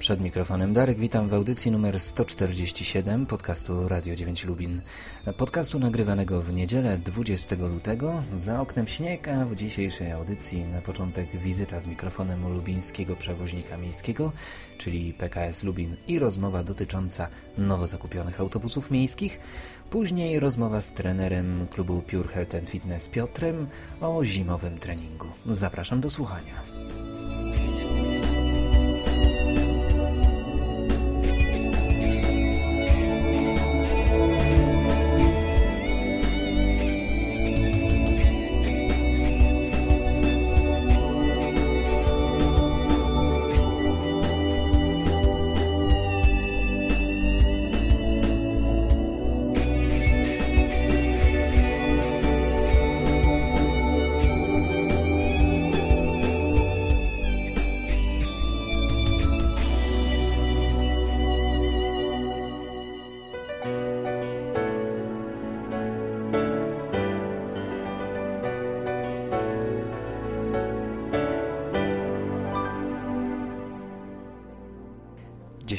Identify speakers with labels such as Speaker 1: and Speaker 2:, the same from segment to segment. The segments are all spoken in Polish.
Speaker 1: Przed mikrofonem Darek, witam w audycji numer 147 podcastu Radio 9 Lubin. Podcastu nagrywanego w niedzielę 20 lutego. Za oknem śnieg, a w dzisiejszej audycji na początek wizyta z mikrofonem lubińskiego przewoźnika miejskiego, czyli PKS Lubin i rozmowa dotycząca nowo zakupionych autobusów miejskich. Później rozmowa z trenerem klubu Pure Health Fitness Piotrem o zimowym treningu. Zapraszam do słuchania.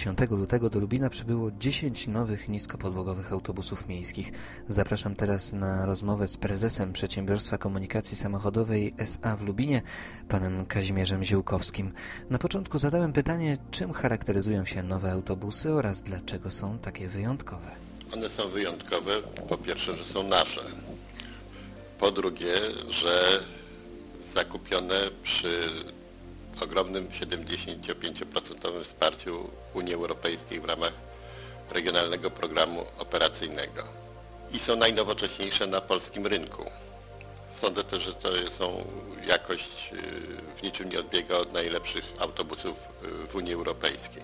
Speaker 1: 10 lutego do Lubina przybyło 10 nowych niskopodłogowych autobusów miejskich. Zapraszam teraz na rozmowę z prezesem Przedsiębiorstwa Komunikacji Samochodowej SA w Lubinie, panem Kazimierzem Ziółkowskim. Na początku zadałem pytanie, czym charakteryzują się nowe autobusy oraz dlaczego są takie wyjątkowe.
Speaker 2: One są wyjątkowe, po pierwsze, że są nasze. Po drugie, że zakupione przy ogromnym 75% wsparciu Unii Europejskiej w ramach regionalnego programu operacyjnego i są najnowocześniejsze na polskim rynku. Sądzę też, że to są jakość y, w niczym nie odbiega od najlepszych autobusów y, w Unii Europejskiej.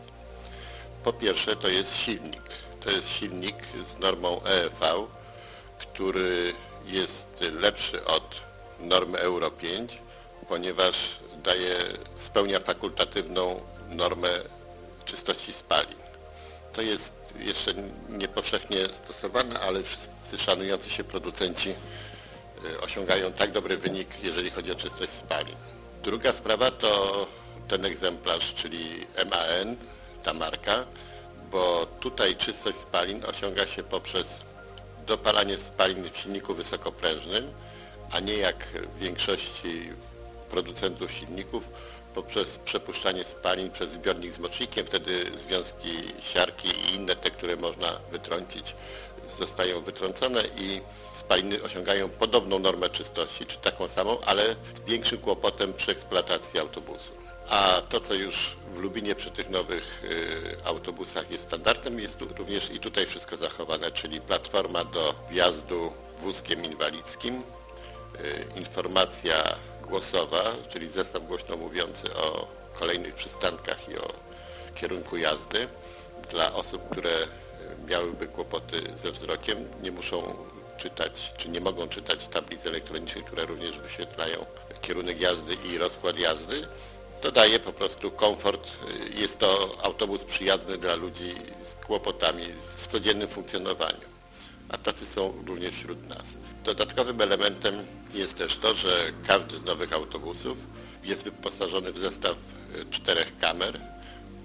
Speaker 2: Po pierwsze to jest silnik. To jest silnik z normą EEV, który jest lepszy od normy Euro 5, ponieważ daje, spełnia fakultatywną normę czystości spalin. To jest jeszcze niepowszechnie stosowane, ale wszyscy szanujący się producenci y, osiągają tak dobry wynik, jeżeli chodzi o czystość spalin. Druga sprawa to ten egzemplarz, czyli MAN, ta marka, bo tutaj czystość spalin osiąga się poprzez dopalanie spalin w silniku wysokoprężnym, a nie jak w większości producentów silników poprzez przepuszczanie spalin przez zbiornik z mocznikiem. Wtedy związki siarki i inne te, które można wytrącić, zostają wytrącone i spaliny osiągają podobną normę czystości, czy taką samą, ale z większym kłopotem przy eksploatacji autobusu. A to, co już w Lubinie przy tych nowych y, autobusach jest standardem, jest również i tutaj wszystko zachowane, czyli platforma do wjazdu wózkiem inwalidzkim, y, informacja głosowa, czyli zestaw głośno mówiący o kolejnych przystankach i o kierunku jazdy dla osób, które miałyby kłopoty ze wzrokiem, nie muszą czytać, czy nie mogą czytać tablic elektronicznych, które również wyświetlają kierunek jazdy i rozkład jazdy. To daje po prostu komfort. Jest to autobus przyjazny dla ludzi z kłopotami w codziennym funkcjonowaniu. A tacy są również wśród nas. Dodatkowym elementem jest też to, że każdy z nowych autobusów jest wyposażony w zestaw e, czterech kamer,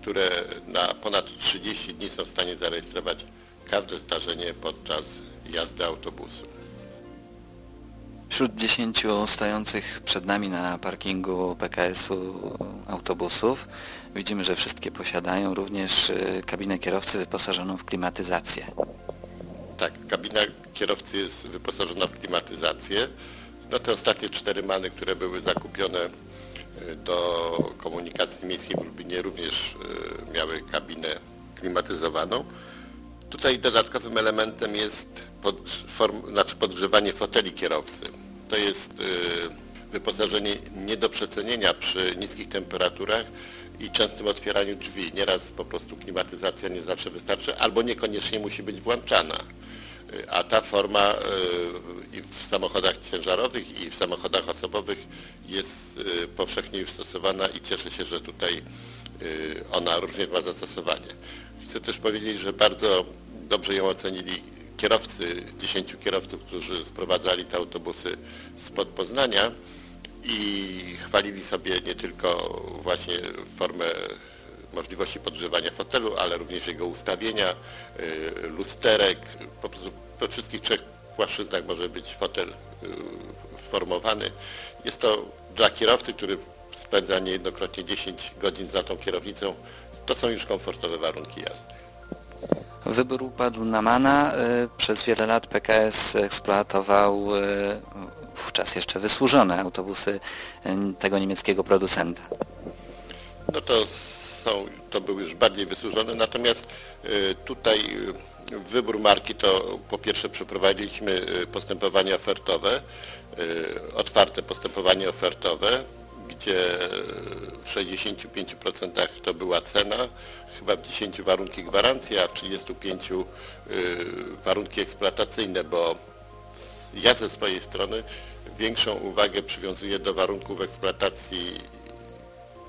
Speaker 2: które na ponad 30 dni są w stanie zarejestrować każde zdarzenie podczas jazdy autobusu.
Speaker 1: Wśród 10 stojących przed nami na parkingu PKS-u autobusów widzimy, że wszystkie posiadają również e, kabinę kierowcy wyposażoną w klimatyzację.
Speaker 2: Tak, kabina kierowcy jest wyposażona w klimatyzację. No te ostatnie cztery many, które były zakupione e, do komunikacji miejskiej w Lubinie również e, miały kabinę klimatyzowaną. Tutaj dodatkowym elementem jest pod, form, znaczy podgrzewanie foteli kierowcy. To jest e, wyposażenie nie do przecenienia przy niskich temperaturach i częstym otwieraniu drzwi. Nieraz po prostu klimatyzacja nie zawsze wystarczy albo niekoniecznie musi być włączana a ta forma e, i w samochodach ciężarowych i w samochodach osobowych jest e, powszechnie już stosowana i cieszę się, że tutaj e, ona również ma zastosowanie. Chcę też powiedzieć, że bardzo dobrze ją ocenili kierowcy, 10 kierowców, którzy sprowadzali te autobusy spod Poznania i chwalili sobie nie tylko właśnie formę możliwości podgrzewania fotelu, ale również jego ustawienia, lusterek, po prostu we wszystkich trzech płaszczyznach może być fotel sformowany. Jest to dla kierowcy, który spędza niejednokrotnie 10 godzin za tą kierownicą, to są już komfortowe warunki jazdy.
Speaker 1: Wybór upadł na MANA. Y, przez wiele lat PKS eksploatował y, wówczas jeszcze wysłużone autobusy y, tego niemieckiego producenta.
Speaker 2: No to są, to były już bardziej wysłużone, natomiast tutaj wybór marki to po pierwsze przeprowadziliśmy postępowanie ofertowe, otwarte postępowanie ofertowe, gdzie w 65% to była cena, chyba w 10 warunki gwarancji, a w 35 y, warunki eksploatacyjne, bo ja ze swojej strony większą uwagę przywiązuję do warunków eksploatacji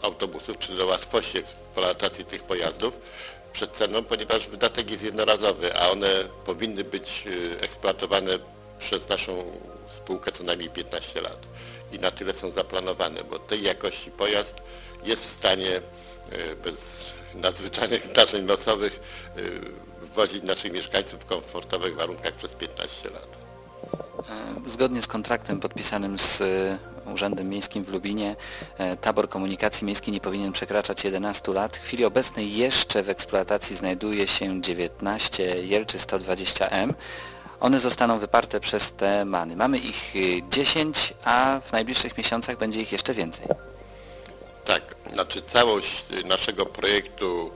Speaker 2: autobusów, czy do łatwości eksploatacji tych pojazdów przed ceną, ponieważ wydatek jest jednorazowy, a one powinny być y, eksploatowane przez naszą spółkę co najmniej 15 lat i na tyle są zaplanowane, bo tej jakości pojazd jest w stanie e, bez nadzwyczajnych zdarzeń nocowych e, wozić naszych mieszkańców w komfortowych warunkach przez 15 lat.
Speaker 1: E, zgodnie z kontraktem podpisanym z Urzędem Miejskim w Lubinie tabor komunikacji miejskiej nie powinien przekraczać 11 lat. W chwili obecnej jeszcze w eksploatacji znajduje się 19 Jelczy 120M. One zostaną wyparte przez te many. Mamy ich 10, y, a w najbliższych miesiącach będzie ich jeszcze więcej.
Speaker 2: Tak, znaczy całość naszego projektu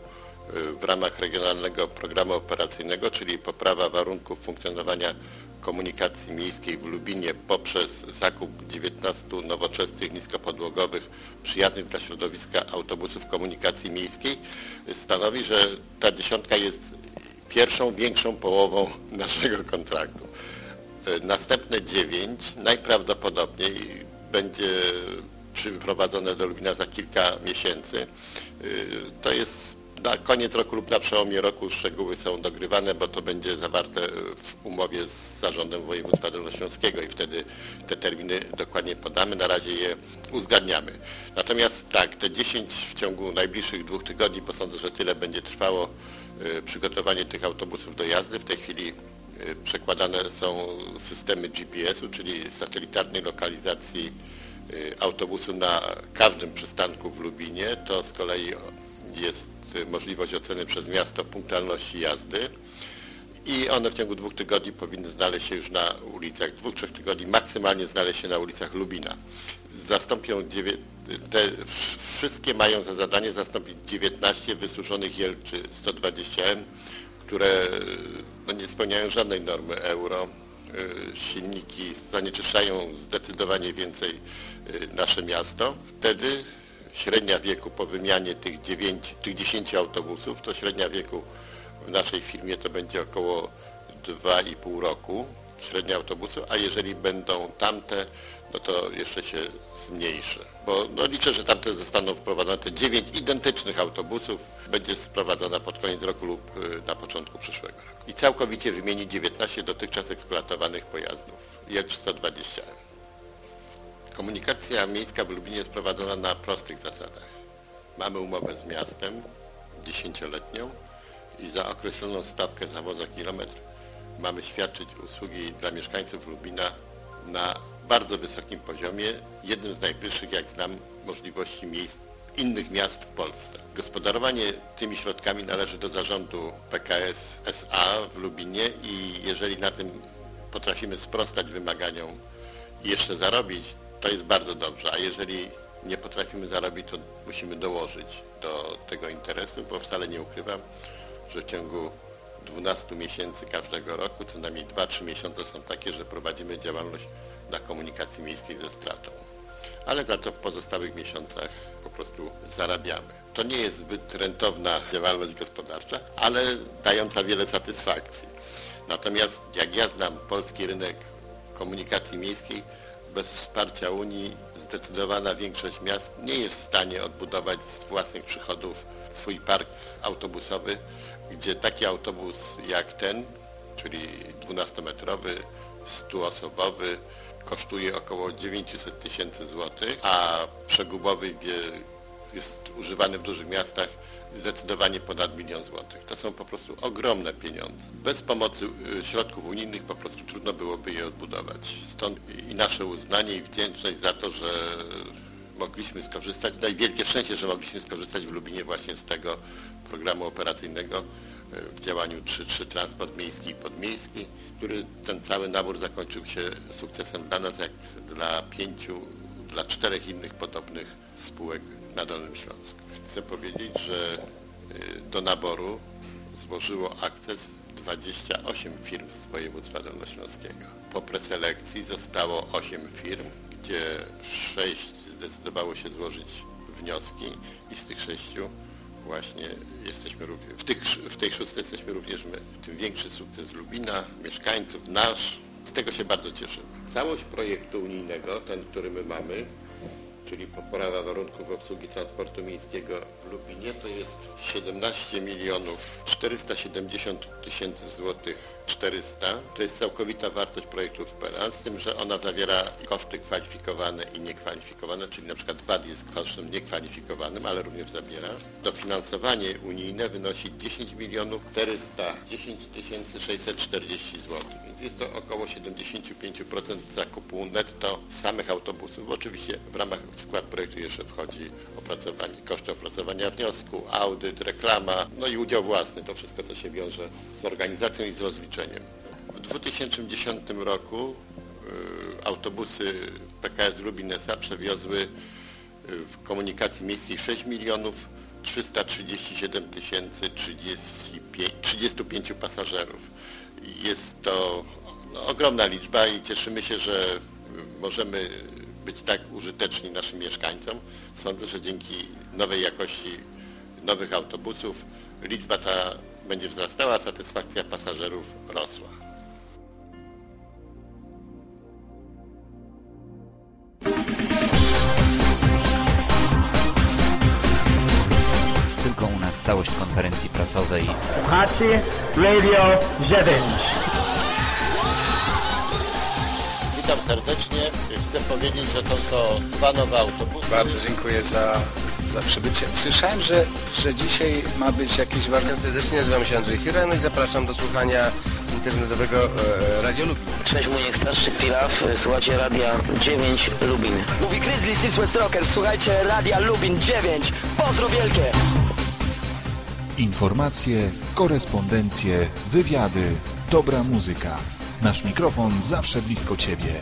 Speaker 2: y, w ramach Regionalnego Programu Operacyjnego, czyli poprawa warunków funkcjonowania komunikacji miejskiej w Lubinie poprzez zakup 19 nowoczesnych, niskopodłogowych, przyjaznych dla środowiska autobusów komunikacji miejskiej stanowi, że ta dziesiątka jest pierwszą większą połową naszego kontraktu. E, następne dziewięć najprawdopodobniej będzie przyprowadzone do Lubina za kilka miesięcy. E, to jest na koniec roku lub na przełomie roku szczegóły są dogrywane, bo to będzie zawarte w umowie z Zarządem Województwa Dolnośląskiego i wtedy te terminy dokładnie podamy. Na razie je uzgadniamy. Natomiast tak, te 10 w ciągu najbliższych dwóch tygodni, bo sądzę, że tyle będzie trwało, Y, przygotowanie tych autobusów do jazdy. W tej chwili y, przekładane są systemy GPS-u, czyli satelitarnej lokalizacji y, autobusu na każdym przystanku w Lubinie. To z kolei jest możliwość oceny przez miasto punktualności jazdy i one w ciągu dwóch tygodni powinny znaleźć się już na ulicach, dwóch, trzech tygodni maksymalnie znaleźć się na ulicach Lubina. Zastąpią te wszystkie mają za zadanie zastąpić 19 wysuszonych Jelczy 120M, które no, nie spełniają żadnej normy euro. Y, silniki zanieczyszczają zdecydowanie więcej y, nasze miasto. Wtedy średnia wieku po wymianie tych, 9, tych 10 autobusów, to średnia wieku w naszej firmie to będzie około 2,5 roku średnia autobusu, a jeżeli będą tamte, no to jeszcze się zmniejszy. Bo no liczę, że tamte zostaną wprowadzone, te 9 identycznych autobusów będzie sprowadzona pod koniec roku lub y, na początku przyszłego roku. I całkowicie wymieni 19 dotychczas eksploatowanych pojazdów, Jelcz 120. Komunikacja miejska w Lublinie jest prowadzona na prostych zasadach. Mamy umowę z miastem, dziesięcioletnią i za określoną stawkę za woza kilometr mamy świadczyć usługi dla mieszkańców Lubina na bardzo wysokim poziomie, jednym z najwyższych, jak znam, możliwości miejsc innych miast w Polsce. Gospodarowanie tymi środkami należy do zarządu PKS SA w Lubinie i jeżeli na tym potrafimy sprostać wymaganiom i jeszcze zarobić, to jest bardzo dobrze, a jeżeli nie potrafimy zarobić, to musimy dołożyć do tego interesu, bo wcale nie ukrywam, że w ciągu 12 miesięcy każdego roku, co najmniej 2-3 miesiące są takie, że prowadzimy działalność na komunikacji miejskiej ze stratą. Ale za to w pozostałych miesiącach po prostu zarabiamy. To nie jest zbyt rentowna działalność gospodarcza, ale dająca wiele satysfakcji. Natomiast jak ja znam polski rynek komunikacji miejskiej, bez wsparcia Unii zdecydowana większość miast nie jest w stanie odbudować z własnych przychodów swój park autobusowy, gdzie taki autobus jak ten, czyli 12-metrowy, 100-osobowy, kosztuje około 900 tysięcy złotych, a przegubowy, gdzie jest używany w dużych miastach zdecydowanie ponad milion złotych. To są po prostu ogromne pieniądze. Bez pomocy y, środków unijnych po prostu trudno byłoby je odbudować. Stąd i nasze uznanie i wdzięczność za to, że mogliśmy skorzystać, no i wielkie szczęście, że mogliśmy skorzystać w Lubinie właśnie z tego programu operacyjnego y, w działaniu 3.3 Transport Miejski i Podmiejski, który ten cały nabór zakończył się sukcesem dla nas, jak dla pięciu, dla czterech innych podobnych spółek na Dolnym Śląsku. Chcę powiedzieć, że y, do naboru złożyło akces 28 firm z województwa dolnośląskiego. Po preselekcji zostało 8 firm, gdzie 6 zdecydowało się złożyć wnioski i z tych 6 właśnie jesteśmy również, w, tych, w tej szóstej jesteśmy również my. Tym większy sukces Lubina, mieszkańców, nasz. Z tego się bardzo cieszymy. Całość projektu unijnego, ten, który my mamy, czyli poprawa warunków obsługi transportu miejskiego w Lubinie, to jest 17 milionów 470 tysięcy złotych 400. To jest całkowita wartość projektu PERA, z tym, że ona zawiera koszty kwalifikowane i niekwalifikowane, czyli na przykład VAT jest kosztem niekwalifikowanym, ale również zabiera. Dofinansowanie unijne wynosi 10 milionów 410 tysięcy 640 zł, więc jest to około 75% zakupu netto samych autobusów. Oczywiście w ramach w skład projektu jeszcze wchodzi opracowanie, koszty opracowania wniosku, audyt, reklama, no i udział własny. To wszystko to się wiąże z organizacją i z rozliczeniem. W 2010 roku y, autobusy PKS Lubin S.A. przewiozły y, w komunikacji miejskiej 6 milionów 337 tysięcy 35 pasażerów. Jest to no, ogromna liczba i cieszymy się, że możemy być tak użyteczni naszym mieszkańcom. Sądzę, że dzięki nowej jakości nowych autobusów liczba ta będzie wzrastała, satysfakcja pasażerów rosła.
Speaker 1: Tylko u nas całość konferencji prasowej.
Speaker 3: Słuchacie Radio 9.
Speaker 2: Witam serdecznie. Chcę powiedzieć, że są to dwa nowe autobusy.
Speaker 4: Bardzo dziękuję za, za przybycie. Słyszałem, że, że dzisiaj ma być jakiś warsztat.
Speaker 5: Serdecznie, nazywam się Andrzej Hiran i zapraszam do słuchania internetowego e, Radio Lubin.
Speaker 6: Cześć, Muniek Starszy Pilaw, słuchajcie Radia 9 Lubin.
Speaker 7: Mówi Grizzly Six West Rockers, słuchajcie Radia Lubin 9. Pozdro wielkie!
Speaker 8: Informacje, korespondencje, wywiady, dobra muzyka. Nasz mikrofon zawsze blisko Ciebie.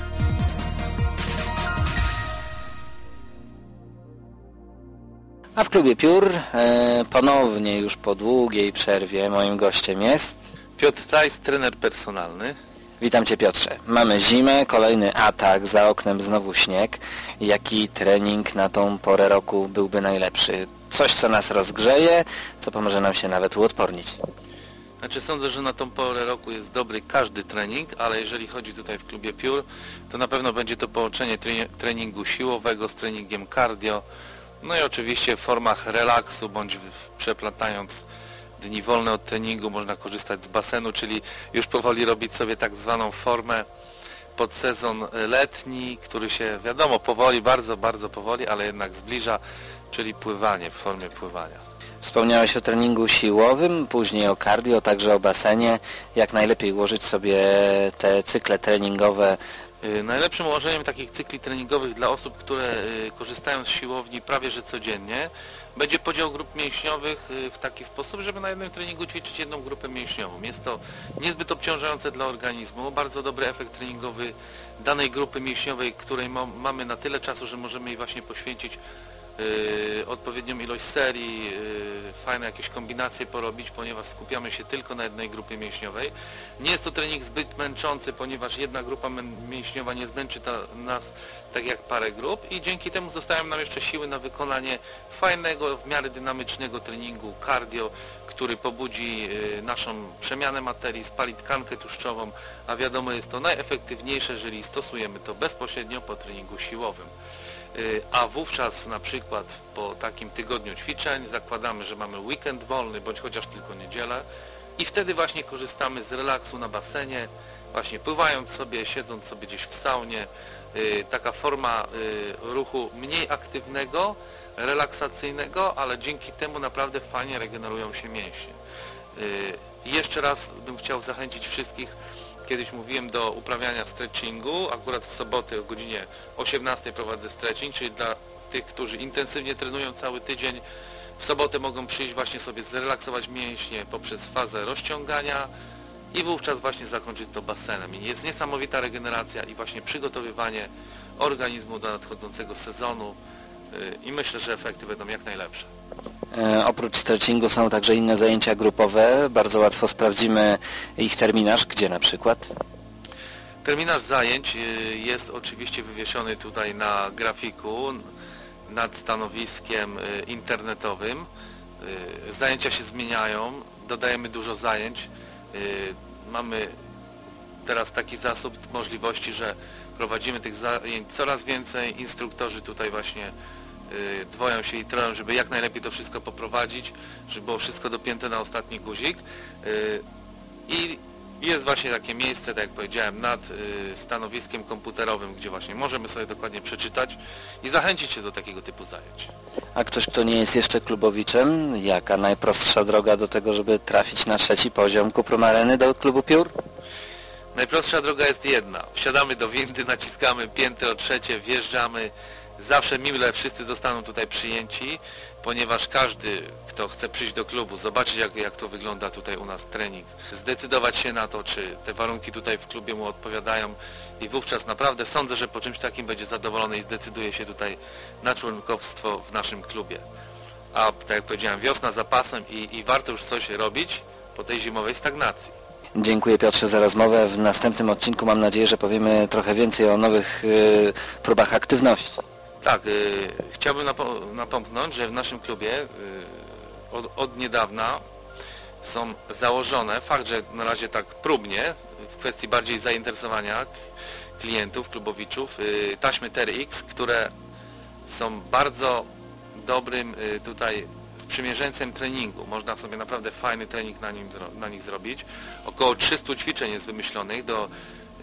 Speaker 9: A w klubie Piór e, ponownie już po długiej przerwie moim gościem jest...
Speaker 4: Piotr Tajs, trener personalny.
Speaker 9: Witam Cię Piotrze. Mamy zimę, kolejny atak, za oknem znowu śnieg. Jaki trening na tą porę roku byłby najlepszy? Coś, co nas rozgrzeje, co pomoże nam się nawet uodpornić.
Speaker 4: Znaczy sądzę, że na tą porę roku jest dobry każdy trening, ale jeżeli chodzi tutaj w klubie Piór, to na pewno będzie to połączenie treningu siłowego z treningiem cardio, no i oczywiście w formach relaksu bądź przeplatając dni wolne od treningu można korzystać z basenu, czyli już powoli robić sobie tak zwaną formę pod sezon letni, który się wiadomo powoli, bardzo, bardzo powoli, ale jednak zbliża, czyli pływanie w formie pływania.
Speaker 9: Wspomniałeś o treningu siłowym, później o cardio, także o basenie. Jak najlepiej ułożyć sobie te cykle treningowe
Speaker 4: Najlepszym ułożeniem takich cykli treningowych dla osób, które y, korzystają z siłowni prawie że codziennie, będzie podział grup mięśniowych y, w taki sposób, żeby na jednym treningu ćwiczyć jedną grupę mięśniową. Jest to niezbyt obciążające dla organizmu, bardzo dobry efekt treningowy danej grupy mięśniowej, której ma- mamy na tyle czasu, że możemy jej właśnie poświęcić yy, odpowiednią ilość serii, yy, fajne jakieś kombinacje porobić, ponieważ skupiamy się tylko na jednej grupie mięśniowej. Nie jest to trening zbyt męczący, ponieważ jedna grupa mięśniowa nie zmęczy ta, nas tak jak parę grup i dzięki temu zostają nam jeszcze siły na wykonanie fajnego, w miarę dynamicznego treningu cardio, który pobudzi yy, naszą przemianę materii, spali tkankę tłuszczową, a wiadomo jest to najefektywniejsze, jeżeli stosujemy to bezpośrednio po treningu siłowym. Y, a wówczas na przykład po takim tygodniu ćwiczeń zakładamy, że mamy weekend wolny, bądź chociaż tylko niedzielę i wtedy właśnie korzystamy z relaksu na basenie, właśnie pływając sobie, siedząc sobie gdzieś w saunie, y, taka forma y, ruchu mniej aktywnego, relaksacyjnego, ale dzięki temu naprawdę fajnie regenerują się mięśnie. Jeszcze raz bym chciał zachęcić wszystkich kiedyś mówiłem do uprawiania stretchingu, akurat w soboty o godzinie 18 prowadzę stretching, czyli dla tych, którzy intensywnie trenują cały tydzień, w sobotę mogą przyjść właśnie sobie zrelaksować mięśnie poprzez fazę rozciągania i wówczas właśnie zakończyć to basenem. I jest niesamowita regeneracja i właśnie przygotowywanie organizmu do nadchodzącego sezonu i myślę, że efekty będą jak najlepsze.
Speaker 9: E, oprócz stretchingu są także inne zajęcia grupowe. Bardzo łatwo sprawdzimy ich terminarz. Gdzie na przykład?
Speaker 4: Terminarz zajęć y, jest oczywiście wywieszony tutaj na grafiku nad stanowiskiem y, internetowym. Y, zajęcia się zmieniają, dodajemy dużo zajęć. Mamy teraz taki zasób możliwości, że prowadzimy tych zajęć coraz więcej. Instruktorzy tutaj właśnie Y, dwoją się i troją, żeby jak najlepiej to wszystko poprowadzić, żeby było wszystko dopięte na ostatni guzik. Y, I jest właśnie takie miejsce, tak jak powiedziałem, nad y, stanowiskiem komputerowym, gdzie właśnie możemy sobie dokładnie przeczytać i zachęcić się do takiego typu zajęć.
Speaker 9: A ktoś, kto nie jest jeszcze klubowiczem, jaka najprostsza droga do tego, żeby trafić na trzeci poziom Kuprum Areny do klubu Piór?
Speaker 4: Najprostsza droga jest jedna. Wsiadamy do windy, naciskamy piętro trzecie, wjeżdżamy, Zawsze mile wszyscy zostaną tutaj przyjęci, ponieważ każdy, kto chce przyjść do klubu, zobaczyć jak, jak to wygląda tutaj u nas trening, zdecydować się na to, czy te warunki tutaj w klubie mu odpowiadają i wówczas naprawdę sądzę, że po czymś takim będzie zadowolony i zdecyduje się tutaj na członkowstwo w naszym klubie. A tak jak powiedziałem, wiosna za pasem i, i warto już coś robić po tej zimowej stagnacji.
Speaker 9: Dziękuję Piotrze za rozmowę. W następnym odcinku mam nadzieję, że powiemy trochę więcej o nowych yy, próbach aktywności.
Speaker 4: Tak, y, chciałbym napomknąć, że w naszym klubie y, od, od, niedawna są założone, fakt, że na razie tak próbnie, w kwestii bardziej zainteresowania klientów, klubowiczów, y, taśmy TRX, które są bardzo dobrym y, tutaj sprzymierzeńcem treningu. Można sobie naprawdę fajny trening na, nim, na nich zrobić. Około 300 ćwiczeń jest wymyślonych do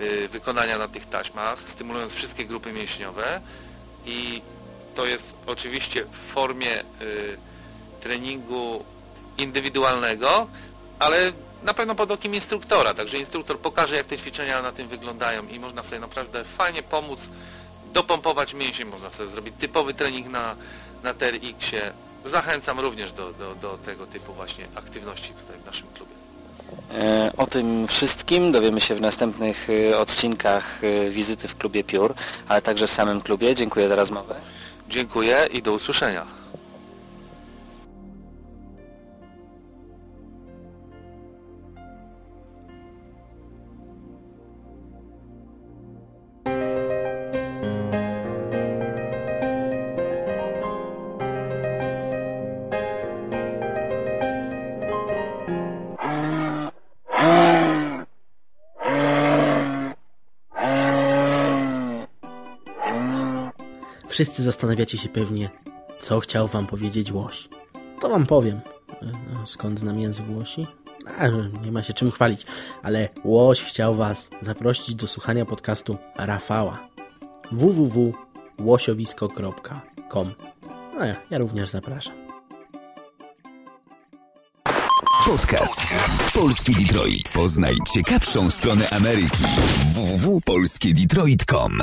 Speaker 4: y, wykonania na tych taśmach, stymulując wszystkie grupy mięśniowe i to jest oczywiście w formie y, treningu indywidualnego, ale na pewno pod okiem instruktora, także instruktor pokaże jak te ćwiczenia na tym wyglądają i można sobie naprawdę fajnie pomóc dopompować mięsień, można sobie zrobić typowy trening na, na TRX-ie. Zachęcam również do, do, do tego typu właśnie aktywności tutaj w naszym klubie.
Speaker 9: E, o tym wszystkim dowiemy się w następnych e, odcinkach e, wizyty w klubie Piór, ale także w samym klubie. Dziękuję za rozmowę.
Speaker 4: Dziękuję i do usłyszenia.
Speaker 10: Wszyscy zastanawiacie się pewnie, co chciał wam powiedzieć łoś. To wam powiem. No, skąd znam język łosi? A, nie ma się czym chwalić, ale łoś chciał was zaprosić do słuchania podcastu Rafała www.łosiowisko.com No ja, ja również zapraszam.
Speaker 11: Podcast Polski Detroit. Poznaj ciekawszą stronę Ameryki. www.polskiedetroit.com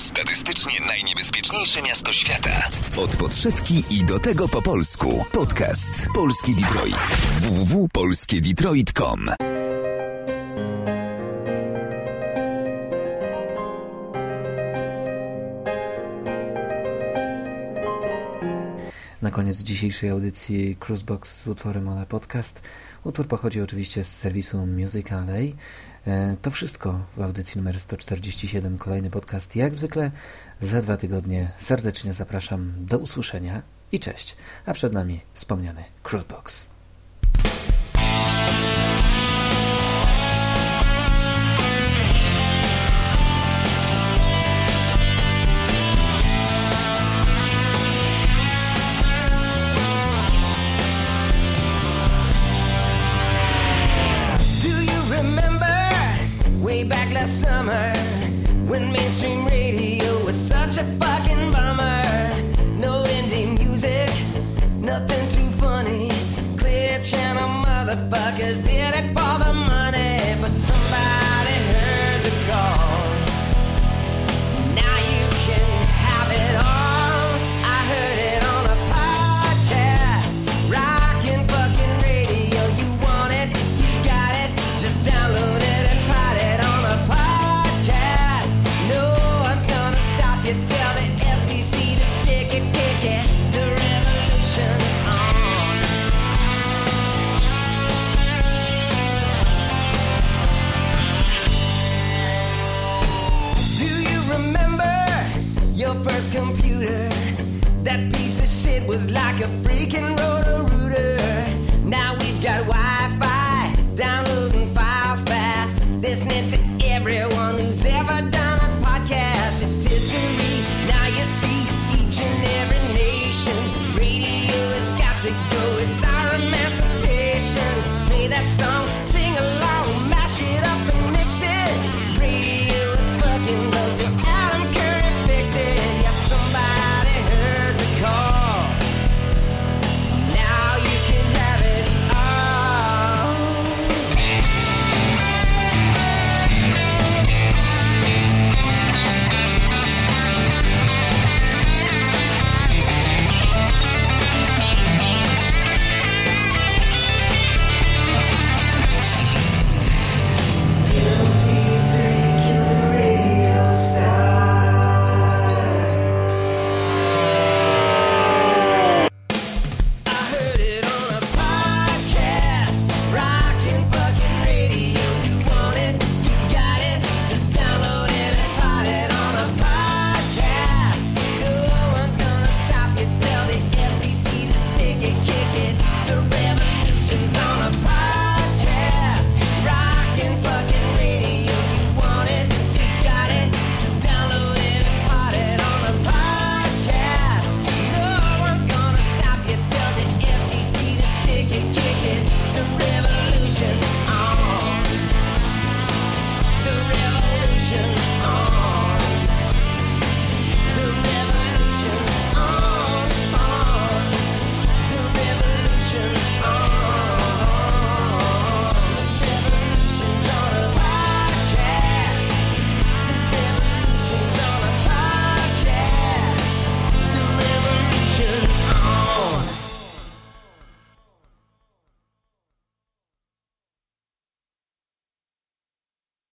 Speaker 11: Statystycznie najniebezpieczniejsze miasto świata. Od podszewki i do tego po polsku. Podcast Polski Detroit. www.polskiedetroit.com
Speaker 1: Na koniec dzisiejszej audycji Cruisebox z utworem Ola Podcast. Utwór pochodzi oczywiście z serwisu Musical.ly. E, to wszystko w audycji numer 147. Kolejny podcast jak zwykle za dwa tygodnie. Serdecznie zapraszam do usłyszenia i cześć. A przed nami wspomniany Cruisebox.
Speaker 12: Back last summer when mainstream radio was such a fucking bummer. No indie music, nothing too funny. Clear channel motherfuckers did it for the computer? That piece of shit was like a freaking rotor